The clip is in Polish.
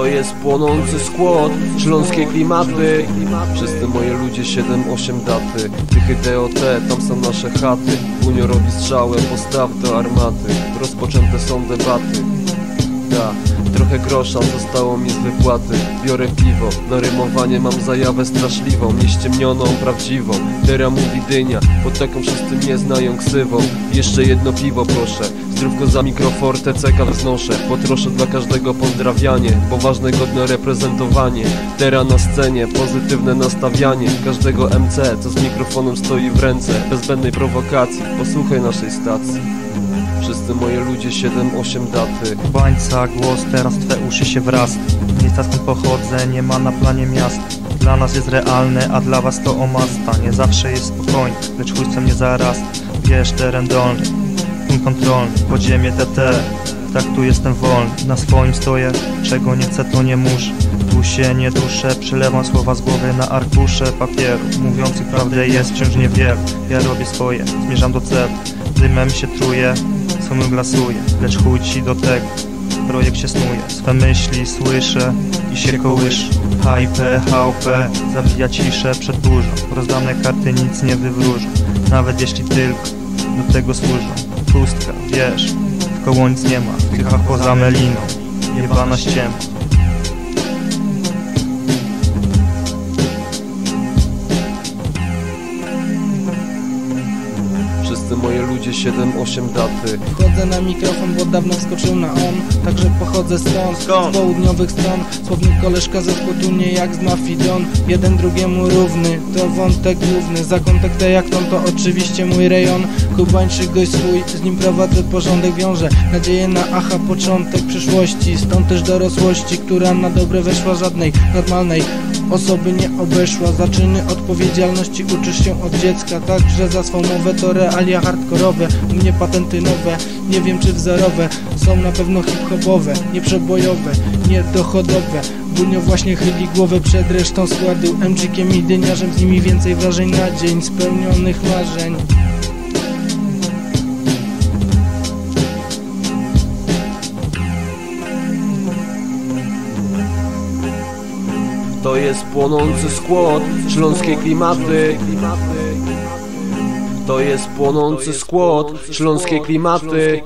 To jest płonący skład, śląskie klimaty. Wszyscy moje ludzie 7-8 daty. Tychy DOT, tam są nasze chaty. Juniorowi strzałem, postaw do armaty. Rozpoczęte są debaty. Da, trochę grosza zostało mi z wypłaty. Biorę piwo, na rymowanie mam zajawę straszliwą. Nieściemnioną, prawdziwą. Dera mówi dynia, pod taką wszyscy mnie znają ksywą. Jeszcze jedno piwo proszę Zdrówko za mikrofortę, ceka wznoszę Potroszę dla każdego pozdrawianie Poważne, godne reprezentowanie. Tera na scenie, pozytywne nastawianie. Każdego MC, co z mikrofonem stoi w ręce. Bez zbędnej prowokacji, posłuchaj naszej stacji. Wszyscy moje ludzie 7-8 daty. Bańca, głos, teraz twe uszy się wraz. Miejsca skąd pochodzę, nie ma na planie miast. Dla nas jest realne, a dla was to omasta. Nie zawsze jest spokojnie, lecz chłódcem nie zaraz. Wiesz, teren dolny, punkt kontrolny Podziemie TT, tak tu jestem wolny Na swoim stoję, czego nie chcę to nie muszę Tu się nie duszę, przelewam słowa z głowy na arkusze papieru. Mówiących prawdę jest wciąż niewiele Ja robię swoje, zmierzam do celu. Dymem się truję, sumem glasuję Lecz chuj ci do tego, projekt się snuje. Swe myśli słyszę i się kołyszę HIP, HOP, zabija ciszę przed burzą. Rozdane karty nic nie wywróżą. Nawet jeśli tylko do tego służą Pustka, wiesz, koło nic nie ma W tychach poza meliną, jebana ściema moje ludzie 7-8 daty. Wchodzę na mikrofon, bo dawno wskoczył na on Także pochodzę stąd, Skąd? z południowych stron. Słownik koleżka ze nie jak z Mafidon. Jeden drugiemu równy, to wątek główny. Za kontakt jak ton to oczywiście mój rejon. Kubańczyk gość swój, z nim prowadzę porządek Wiążę nadzieję na aha początek przyszłości. Stąd też dorosłości, która na dobre weszła Żadnej normalnej osoby nie obeszła Za czyny odpowiedzialności uczysz się od dziecka. Także za swą mowę to realia hardkorowe. U mnie patenty nowe, nie wiem czy wzorowe. Są na pewno hip-hopowe, nieprzebojowe, niedochodowe Bunio właśnie chyli głowę przed resztą składu. MG-kiem i dyniarzem, z nimi więcej wrażeń na dzień. Spełnionych marzeń To jest płonący skład, śląskie klimaty. To jest płonący skład, śląskie klimaty